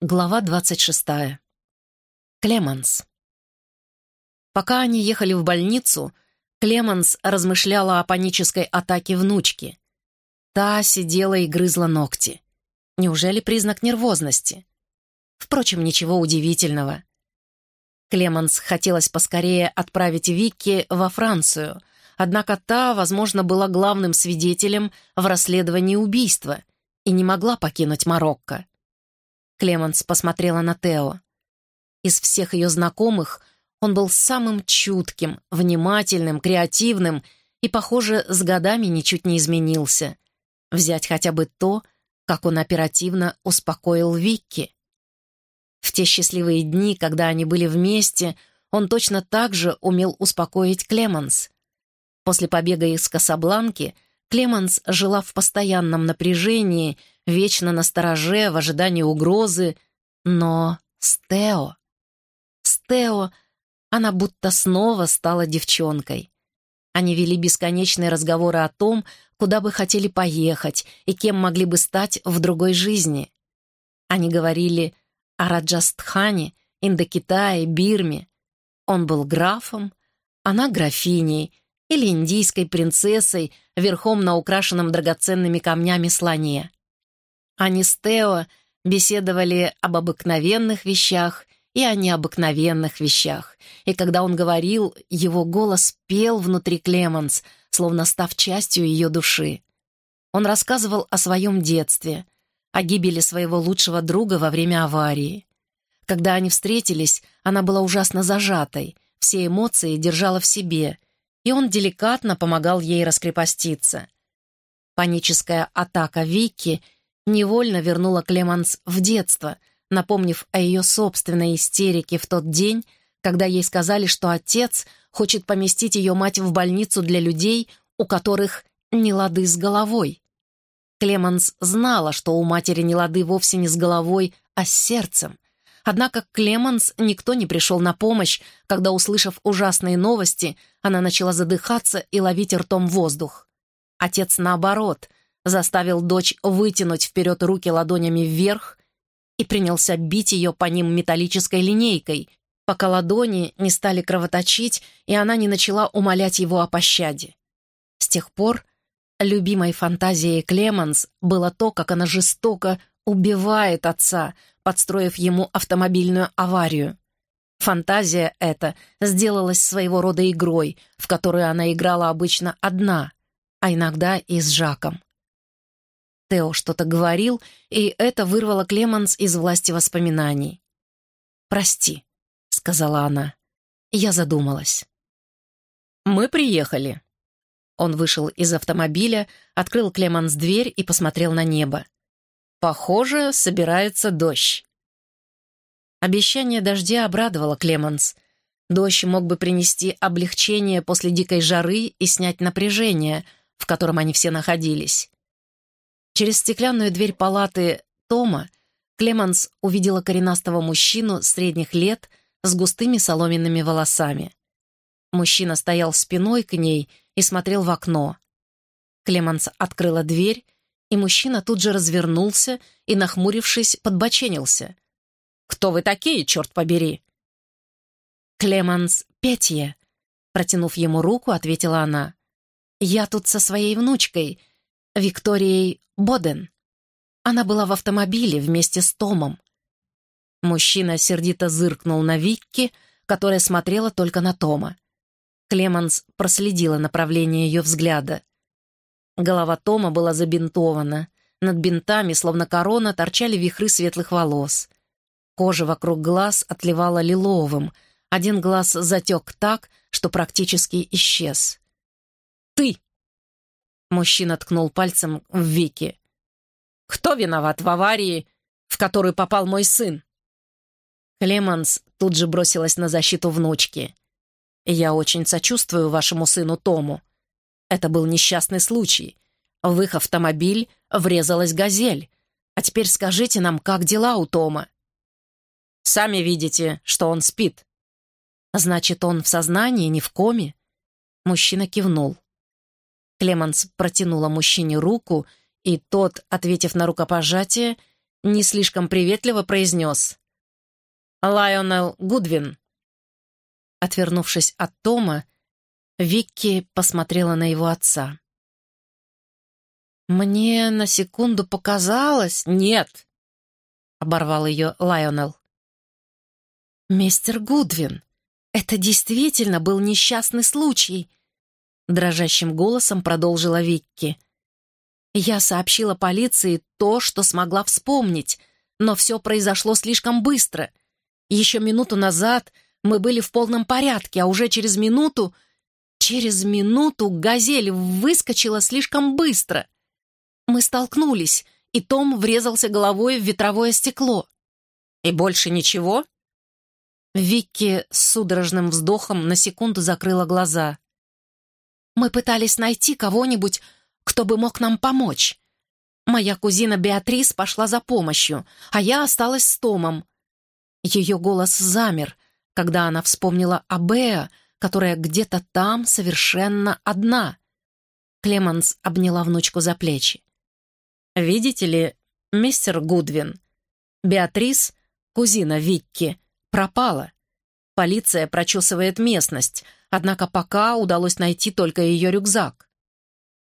Глава 26. Клеманс. Пока они ехали в больницу, Клеманс размышляла о панической атаке внучки. Та сидела и грызла ногти. Неужели признак нервозности? Впрочем, ничего удивительного. Клеманс хотелось поскорее отправить Викки во Францию, однако та, возможно, была главным свидетелем в расследовании убийства и не могла покинуть Марокко. Клеменс посмотрела на Тео. Из всех ее знакомых он был самым чутким, внимательным, креативным и, похоже, с годами ничуть не изменился. Взять хотя бы то, как он оперативно успокоил Викки. В те счастливые дни, когда они были вместе, он точно так же умел успокоить Клеменс. После побега из Касабланки Клеменс жила в постоянном напряжении вечно на стороже, в ожидании угрозы. Но с Тео... С Тео она будто снова стала девчонкой. Они вели бесконечные разговоры о том, куда бы хотели поехать и кем могли бы стать в другой жизни. Они говорили о Раджастхане, Индокитае, Бирме. Он был графом, она графиней или индийской принцессой верхом на украшенном драгоценными камнями слоне. Они с Тео беседовали об обыкновенных вещах и о необыкновенных вещах, и когда он говорил, его голос пел внутри Клеменс, словно став частью ее души. Он рассказывал о своем детстве, о гибели своего лучшего друга во время аварии. Когда они встретились, она была ужасно зажатой, все эмоции держала в себе, и он деликатно помогал ей раскрепоститься. Паническая атака Вики — невольно вернула Клеманс в детство, напомнив о ее собственной истерике в тот день, когда ей сказали, что отец хочет поместить ее мать в больницу для людей, у которых не лады с головой. Клеманс знала, что у матери не лады вовсе не с головой, а с сердцем. Однако Клеманс никто не пришел на помощь, когда, услышав ужасные новости, она начала задыхаться и ловить ртом воздух. Отец, наоборот, заставил дочь вытянуть вперед руки ладонями вверх и принялся бить ее по ним металлической линейкой, пока ладони не стали кровоточить, и она не начала умолять его о пощаде. С тех пор любимой фантазией Клеманс было то, как она жестоко убивает отца, подстроив ему автомобильную аварию. Фантазия эта сделалась своего рода игрой, в которую она играла обычно одна, а иногда и с Жаком. Тео что-то говорил, и это вырвало Клеманс из власти воспоминаний. «Прости», — сказала она. Я задумалась. «Мы приехали». Он вышел из автомобиля, открыл Клеманс дверь и посмотрел на небо. «Похоже, собирается дождь». Обещание дождя обрадовало Клеманс. Дождь мог бы принести облегчение после дикой жары и снять напряжение, в котором они все находились. Через стеклянную дверь палаты Тома Клеманс увидела коренастого мужчину средних лет с густыми соломенными волосами. Мужчина стоял спиной к ней и смотрел в окно. Клеманс открыла дверь, и мужчина тут же развернулся и, нахмурившись, подбоченился. «Кто вы такие, черт побери?» «Клеманс Петье», — протянув ему руку, ответила она. «Я тут со своей внучкой, Викторией Боден. Она была в автомобиле вместе с Томом. Мужчина сердито зыркнул на Викки, которая смотрела только на Тома. Клеманс проследила направление ее взгляда. Голова Тома была забинтована. Над бинтами, словно корона, торчали вихры светлых волос. Кожа вокруг глаз отливала лиловым. Один глаз затек так, что практически исчез. «Ты!» Мужчина ткнул пальцем в Вики. «Кто виноват в аварии, в которую попал мой сын?» Клеманс тут же бросилась на защиту внучки. «Я очень сочувствую вашему сыну Тому. Это был несчастный случай. В их автомобиль врезалась газель. А теперь скажите нам, как дела у Тома?» «Сами видите, что он спит». «Значит, он в сознании, не в коме?» Мужчина кивнул. Клеманс протянула мужчине руку, и тот, ответив на рукопожатие, не слишком приветливо произнес «Лайонел Гудвин». Отвернувшись от Тома, Викки посмотрела на его отца. «Мне на секунду показалось...» «Нет!» — оборвал ее Лайонел. «Мистер Гудвин, это действительно был несчастный случай», — дрожащим голосом продолжила Викки. «Я сообщила полиции то, что смогла вспомнить, но все произошло слишком быстро. Еще минуту назад мы были в полном порядке, а уже через минуту... Через минуту «Газель» выскочила слишком быстро. Мы столкнулись, и Том врезался головой в ветровое стекло. «И больше ничего?» Викки с судорожным вздохом на секунду закрыла глаза. «Мы пытались найти кого-нибудь, кто бы мог нам помочь. Моя кузина Беатрис пошла за помощью, а я осталась с Томом. Ее голос замер, когда она вспомнила о Беа, которая где-то там совершенно одна. Клеманс обняла внучку за плечи. «Видите ли, мистер Гудвин, Беатрис, кузина Викки, пропала. Полиция прочесывает местность, однако пока удалось найти только ее рюкзак.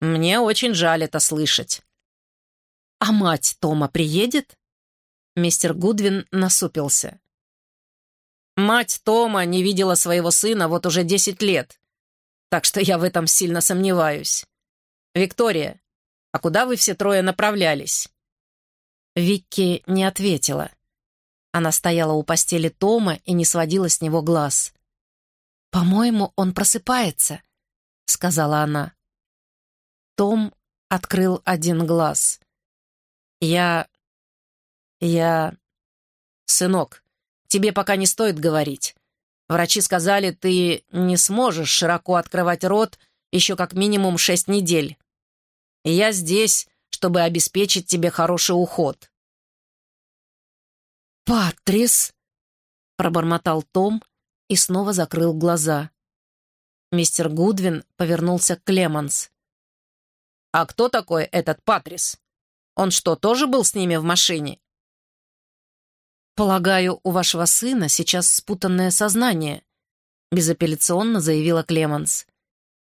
Мне очень жаль это слышать. «А мать Тома приедет?» Мистер Гудвин насупился. «Мать Тома не видела своего сына вот уже десять лет, так что я в этом сильно сомневаюсь. Виктория, а куда вы все трое направлялись?» Викки не ответила. Она стояла у постели Тома и не сводила с него глаз. «По-моему, он просыпается», — сказала она. Том открыл один глаз. «Я... я... Сынок, тебе пока не стоит говорить. Врачи сказали, ты не сможешь широко открывать рот еще как минимум шесть недель. я здесь, чтобы обеспечить тебе хороший уход. «Патрис!» — пробормотал Том и снова закрыл глаза. Мистер Гудвин повернулся к Клеманс. «А кто такой этот Патрис? Он что, тоже был с ними в машине?» «Полагаю, у вашего сына сейчас спутанное сознание», — безапелляционно заявила Клеманс.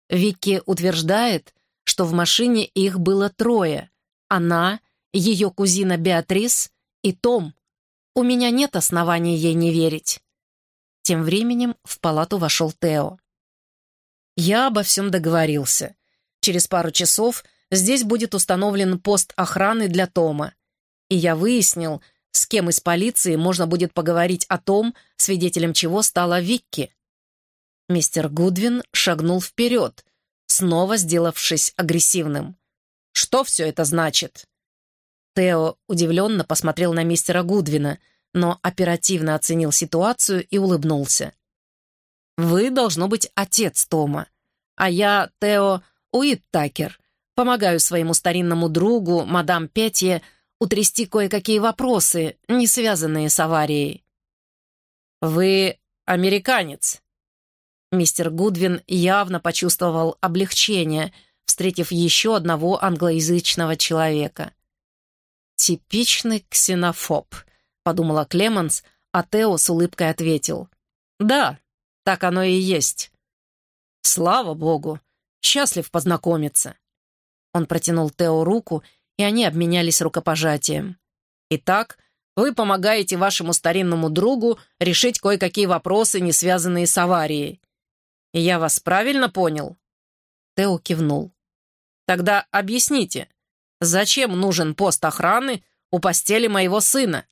Вики утверждает, что в машине их было трое. Она, ее кузина Беатрис и Том. У меня нет оснований ей не верить». Тем временем в палату вошел Тео. «Я обо всем договорился. Через пару часов здесь будет установлен пост охраны для Тома. И я выяснил, с кем из полиции можно будет поговорить о том, свидетелем чего стала Викки». Мистер Гудвин шагнул вперед, снова сделавшись агрессивным. «Что все это значит?» Тео удивленно посмотрел на мистера Гудвина, но оперативно оценил ситуацию и улыбнулся. «Вы, должно быть, отец Тома, а я, Тео Уиттакер, помогаю своему старинному другу, мадам Петье, утрясти кое-какие вопросы, не связанные с аварией». «Вы американец?» Мистер Гудвин явно почувствовал облегчение, встретив еще одного англоязычного человека. «Типичный ксенофоб», — подумала Клеменс, а Тео с улыбкой ответил. «Да, так оно и есть». «Слава богу! Счастлив познакомиться!» Он протянул Тео руку, и они обменялись рукопожатием. «Итак, вы помогаете вашему старинному другу решить кое-какие вопросы, не связанные с аварией. Я вас правильно понял?» Тео кивнул. «Тогда объясните, Зачем нужен пост охраны у постели моего сына?»